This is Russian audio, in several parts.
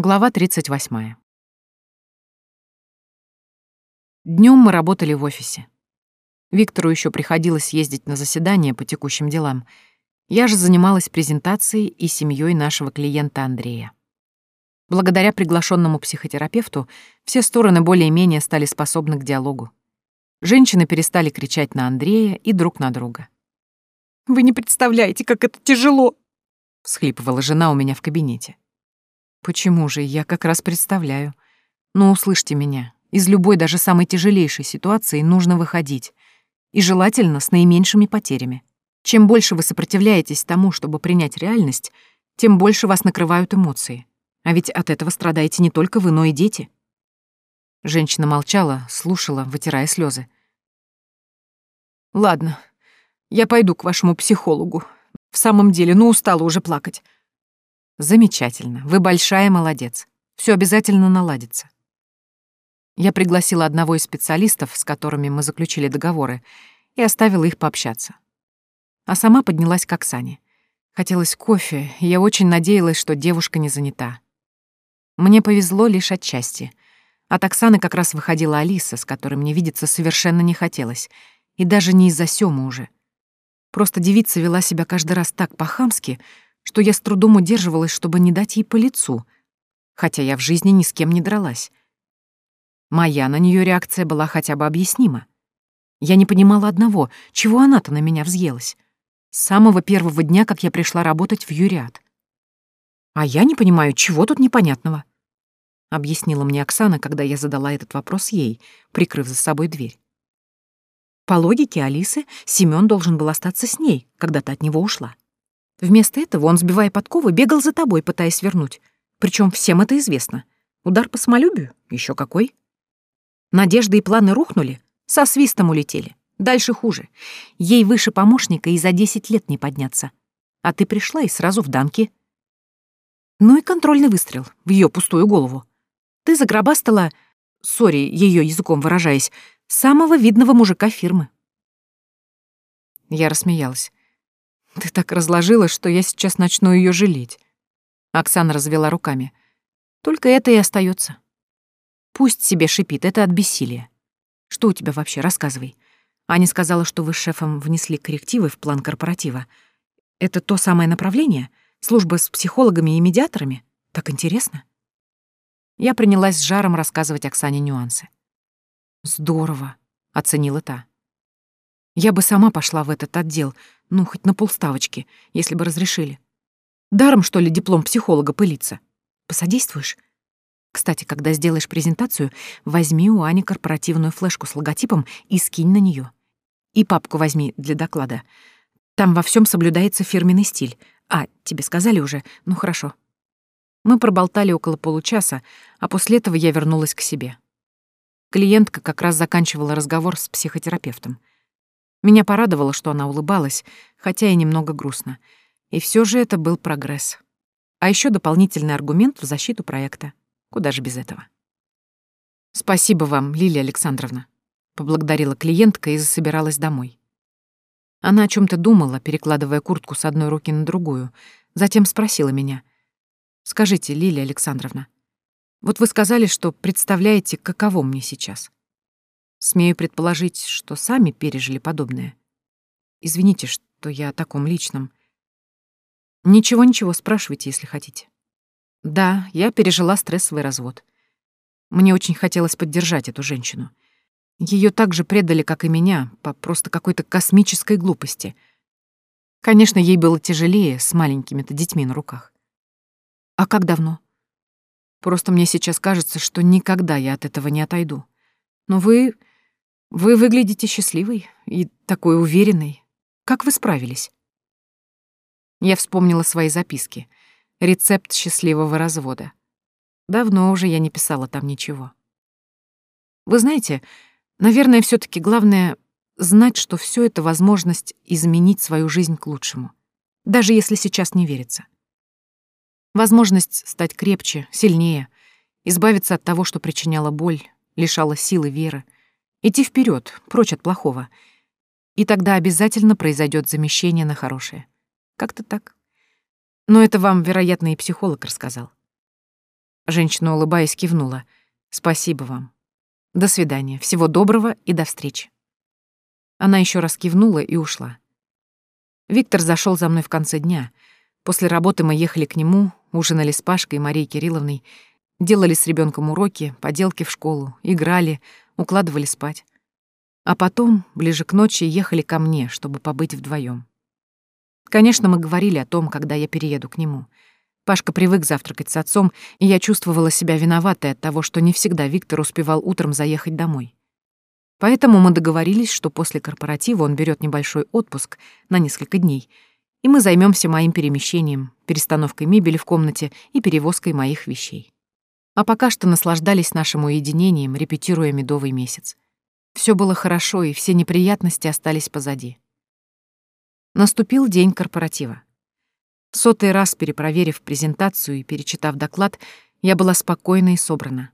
Глава 38. Днем мы работали в офисе. Виктору еще приходилось ездить на заседания по текущим делам. Я же занималась презентацией и семьей нашего клиента Андрея. Благодаря приглашенному психотерапевту все стороны более-менее стали способны к диалогу. Женщины перестали кричать на Андрея и друг на друга. «Вы не представляете, как это тяжело!» — всхлипывала жена у меня в кабинете. Почему же? Я как раз представляю. Но услышьте меня. Из любой, даже самой тяжелейшей ситуации нужно выходить. И желательно с наименьшими потерями. Чем больше вы сопротивляетесь тому, чтобы принять реальность, тем больше вас накрывают эмоции. А ведь от этого страдаете не только вы, но и дети. Женщина молчала, слушала, вытирая слезы. «Ладно, я пойду к вашему психологу. В самом деле, ну устала уже плакать. Замечательно. Вы большая молодец. Все обязательно наладится. Я пригласила одного из специалистов, с которыми мы заключили договоры, и оставила их пообщаться. А сама поднялась к Оксане. Хотелось кофе, и я очень надеялась, что девушка не занята. Мне повезло лишь отчасти. От Оксаны как раз выходила Алиса, с которой мне видеться совершенно не хотелось, и даже не из-за Сёмы уже. Просто девица вела себя каждый раз так по-хамски, что я с трудом удерживалась, чтобы не дать ей по лицу, хотя я в жизни ни с кем не дралась. Моя на нее реакция была хотя бы объяснима. Я не понимала одного, чего она-то на меня взъелась. С самого первого дня, как я пришла работать в Юриат. «А я не понимаю, чего тут непонятного?» — объяснила мне Оксана, когда я задала этот вопрос ей, прикрыв за собой дверь. По логике Алисы, Семён должен был остаться с ней, когда ты от него ушла. Вместо этого он, сбивая подковы, бегал за тобой, пытаясь вернуть. Причем всем это известно. Удар по самолюбию? еще какой. Надежды и планы рухнули, со свистом улетели. Дальше хуже. Ей выше помощника и за десять лет не подняться. А ты пришла и сразу в дамки. Ну и контрольный выстрел в ее пустую голову. Ты загробастала, сори, ее языком выражаясь, самого видного мужика фирмы. Я рассмеялась. Ты так разложила, что я сейчас начну ее жалеть. Оксана развела руками. Только это и остается. Пусть себе шипит, это от бессилия. Что у тебя вообще, рассказывай. Аня сказала, что вы с шефом внесли коррективы в план корпоратива. Это то самое направление? Служба с психологами и медиаторами? Так интересно. Я принялась с жаром рассказывать Оксане нюансы. «Здорово», — оценила та. «Я бы сама пошла в этот отдел, ну, хоть на полставочки, если бы разрешили. Даром, что ли, диплом психолога пылиться? Посодействуешь? Кстати, когда сделаешь презентацию, возьми у Ани корпоративную флешку с логотипом и скинь на нее. И папку возьми для доклада. Там во всем соблюдается фирменный стиль. А, тебе сказали уже? Ну, хорошо. Мы проболтали около получаса, а после этого я вернулась к себе. Клиентка как раз заканчивала разговор с психотерапевтом. Меня порадовало, что она улыбалась, хотя и немного грустно. И все же это был прогресс. А еще дополнительный аргумент в защиту проекта. Куда же без этого? «Спасибо вам, Лилия Александровна», — поблагодарила клиентка и засобиралась домой. Она о чем то думала, перекладывая куртку с одной руки на другую, затем спросила меня. «Скажите, Лилия Александровна, вот вы сказали, что представляете, каково мне сейчас. Смею предположить, что сами пережили подобное. Извините, что я о таком личном. Ничего-ничего, спрашивайте, если хотите. Да, я пережила стрессовый развод. Мне очень хотелось поддержать эту женщину. Ее так же предали, как и меня, по просто какой-то космической глупости. Конечно, ей было тяжелее с маленькими-то детьми на руках. А как давно? Просто мне сейчас кажется, что никогда я от этого не отойду. Но вы вы выглядите счастливой и такой уверенной. Как вы справились? Я вспомнила свои записки. Рецепт счастливого развода. Давно уже я не писала там ничего. Вы знаете, наверное, все таки главное знать, что все это возможность изменить свою жизнь к лучшему, даже если сейчас не верится. Возможность стать крепче, сильнее, избавиться от того, что причиняло боль, лишало силы веры — Идти вперед, прочь от плохого. И тогда обязательно произойдет замещение на хорошее. Как-то так. Но это вам, вероятно, и психолог рассказал. Женщина, улыбаясь, кивнула. «Спасибо вам. До свидания. Всего доброго и до встречи». Она еще раз кивнула и ушла. Виктор зашел за мной в конце дня. После работы мы ехали к нему, ужинали с Пашкой и Марией Кирилловной, делали с ребенком уроки, поделки в школу, играли, укладывали спать. А потом, ближе к ночи, ехали ко мне, чтобы побыть вдвоем. Конечно, мы говорили о том, когда я перееду к нему. Пашка привык завтракать с отцом, и я чувствовала себя виноватой от того, что не всегда Виктор успевал утром заехать домой. Поэтому мы договорились, что после корпоратива он берет небольшой отпуск на несколько дней, и мы займемся моим перемещением, перестановкой мебели в комнате и перевозкой моих вещей. А пока что наслаждались нашим уединением, репетируя медовый месяц. Все было хорошо, и все неприятности остались позади. Наступил день корпоратива. Сотый раз перепроверив презентацию и перечитав доклад, я была спокойна и собрана.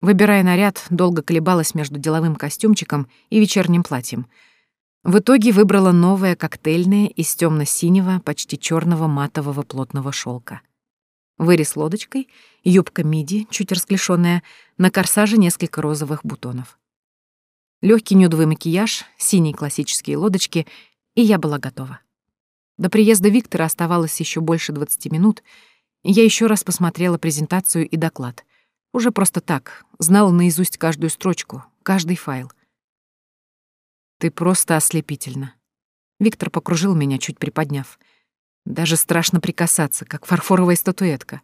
Выбирая наряд, долго колебалась между деловым костюмчиком и вечерним платьем. В итоге выбрала новое коктейльное из темно синего почти черного матового плотного шелка. Вырез лодочкой, юбка миди, чуть расклешенная, на корсаже несколько розовых бутонов. Легкий нюдовый макияж, синие классические лодочки, и я была готова. До приезда Виктора оставалось еще больше 20 минут, и я еще раз посмотрела презентацию и доклад. Уже просто так, знала наизусть каждую строчку, каждый файл. Ты просто ослепительна. Виктор покружил меня, чуть приподняв. Даже страшно прикасаться, как фарфоровая статуэтка.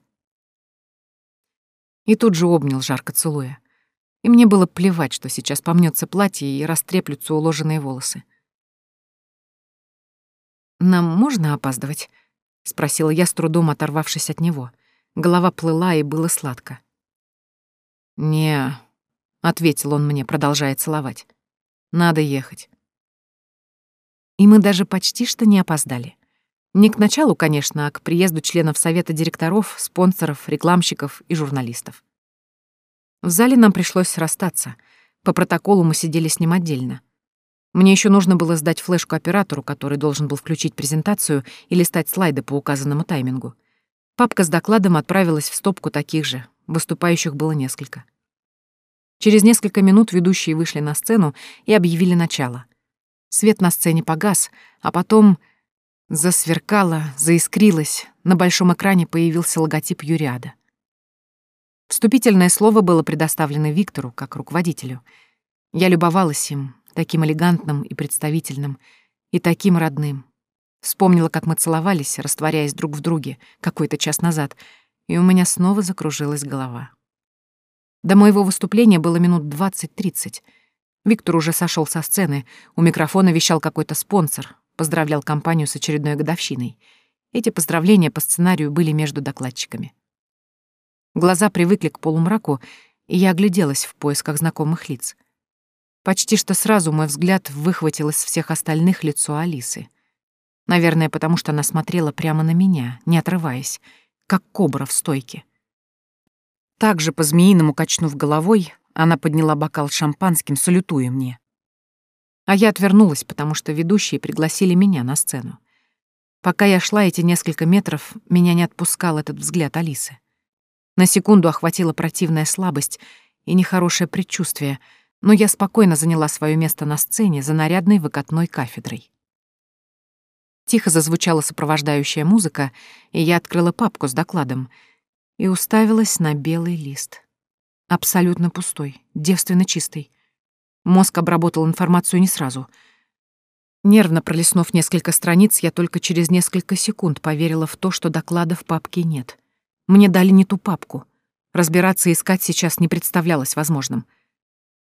И тут же обнял, жарко целуя. И мне было плевать, что сейчас помнется платье и растреплются уложенные волосы. «Нам можно опаздывать?» — спросила я, с трудом оторвавшись от него. Голова плыла, и было сладко. «Не», — ответил он мне, продолжая целовать. «Надо ехать». И мы даже почти что не опоздали. Не к началу, конечно, а к приезду членов совета директоров, спонсоров, рекламщиков и журналистов. В зале нам пришлось расстаться. По протоколу мы сидели с ним отдельно. Мне еще нужно было сдать флешку оператору, который должен был включить презентацию и листать слайды по указанному таймингу. Папка с докладом отправилась в стопку таких же, Выступающих было несколько. Через несколько минут ведущие вышли на сцену и объявили начало. Свет на сцене погас, а потом засверкало, заискрилось, на большом экране появился логотип Юриада. Вступительное слово было предоставлено Виктору как руководителю. Я любовалась им, таким элегантным и представительным, и таким родным. Вспомнила, как мы целовались, растворяясь друг в друге, какой-то час назад — и у меня снова закружилась голова. До моего выступления было минут 20-30. Виктор уже сошел со сцены, у микрофона вещал какой-то спонсор, поздравлял компанию с очередной годовщиной. Эти поздравления по сценарию были между докладчиками. Глаза привыкли к полумраку, и я огляделась в поисках знакомых лиц. Почти что сразу мой взгляд выхватил из всех остальных лицо Алисы. Наверное, потому что она смотрела прямо на меня, не отрываясь, как кобра в стойке. Также по-змеиному качнув головой, она подняла бокал шампанским, салютуя мне. А я отвернулась, потому что ведущие пригласили меня на сцену. Пока я шла эти несколько метров, меня не отпускал этот взгляд Алисы. На секунду охватила противная слабость и нехорошее предчувствие, но я спокойно заняла свое место на сцене за нарядной выкатной кафедрой. Тихо зазвучала сопровождающая музыка, и я открыла папку с докладом и уставилась на белый лист. Абсолютно пустой, девственно чистый. Мозг обработал информацию не сразу. Нервно пролистнув несколько страниц, я только через несколько секунд поверила в то, что доклада в папке нет. Мне дали не ту папку. Разбираться и искать сейчас не представлялось возможным.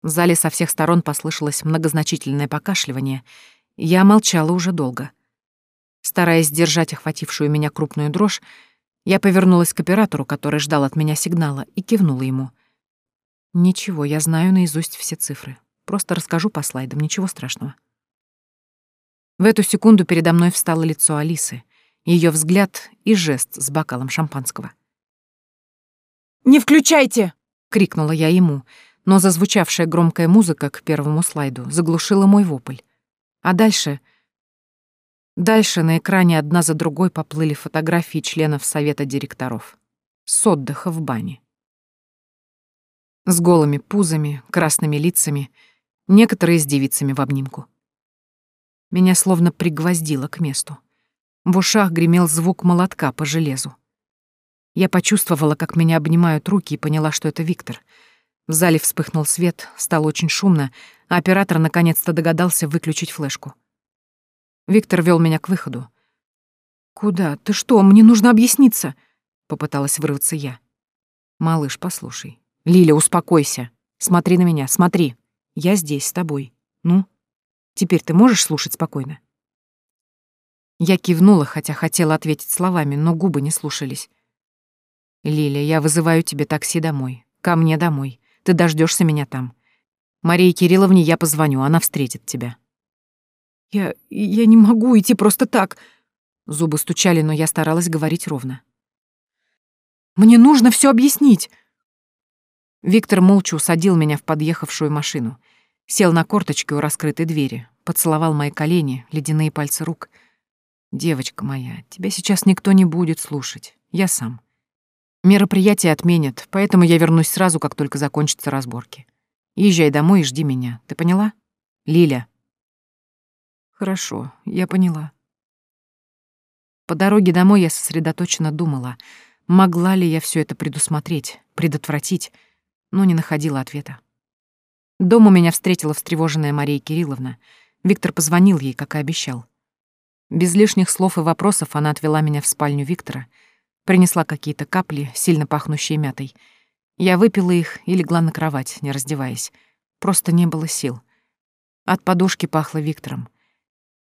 В зале со всех сторон послышалось многозначительное покашливание. Я молчала уже долго — Стараясь сдержать охватившую меня крупную дрожь, я повернулась к оператору, который ждал от меня сигнала, и кивнула ему. «Ничего, я знаю наизусть все цифры. Просто расскажу по слайдам, ничего страшного». В эту секунду передо мной встало лицо Алисы, ее взгляд и жест с бокалом шампанского. «Не включайте!» — крикнула я ему, но зазвучавшая громкая музыка к первому слайду заглушила мой вопль. А дальше — Дальше на экране одна за другой поплыли фотографии членов совета директоров. С отдыха в бане. С голыми пузами, красными лицами, некоторые с девицами в обнимку. Меня словно пригвоздило к месту. В ушах гремел звук молотка по железу. Я почувствовала, как меня обнимают руки и поняла, что это Виктор. В зале вспыхнул свет, стало очень шумно, а оператор наконец-то догадался выключить флешку. Виктор вел меня к выходу. «Куда? Ты что? Мне нужно объясниться!» — попыталась вырваться я. «Малыш, послушай. Лиля, успокойся. Смотри на меня, смотри. Я здесь, с тобой. Ну, теперь ты можешь слушать спокойно?» Я кивнула, хотя хотела ответить словами, но губы не слушались. «Лиля, я вызываю тебе такси домой. Ко мне домой. Ты дождешься меня там. Марии Кирилловне я позвоню, она встретит тебя». «Я... я не могу идти просто так...» Зубы стучали, но я старалась говорить ровно. «Мне нужно все объяснить!» Виктор молча усадил меня в подъехавшую машину. Сел на корточки у раскрытой двери, поцеловал мои колени, ледяные пальцы рук. «Девочка моя, тебя сейчас никто не будет слушать. Я сам. Мероприятие отменят, поэтому я вернусь сразу, как только закончатся разборки. Езжай домой и жди меня. Ты поняла? Лиля. Хорошо, я поняла. По дороге домой я сосредоточенно думала, могла ли я все это предусмотреть, предотвратить, но не находила ответа. Дома меня встретила встревоженная Мария Кирилловна. Виктор позвонил ей, как и обещал. Без лишних слов и вопросов она отвела меня в спальню Виктора — Принесла какие-то капли, сильно пахнущие мятой. Я выпила их и легла на кровать, не раздеваясь. Просто не было сил. От подушки пахло Виктором.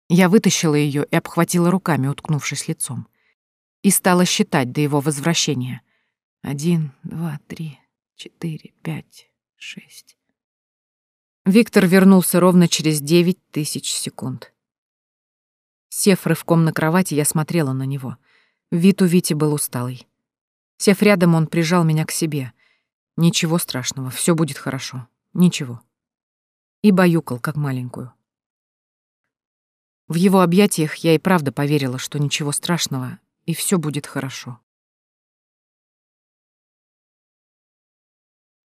Я вытащила ее и обхватила руками, уткнувшись лицом. И стала считать до его возвращения. Один, два, три, четыре, пять, шесть. Виктор вернулся ровно через девять тысяч секунд. Сев рывком на кровати, я смотрела на него — Вид у Вити был усталый. Сев рядом, он прижал меня к себе. Ничего страшного, все будет хорошо. Ничего. И баюкал, как маленькую. В его объятиях я и правда поверила, что ничего страшного, и все будет хорошо.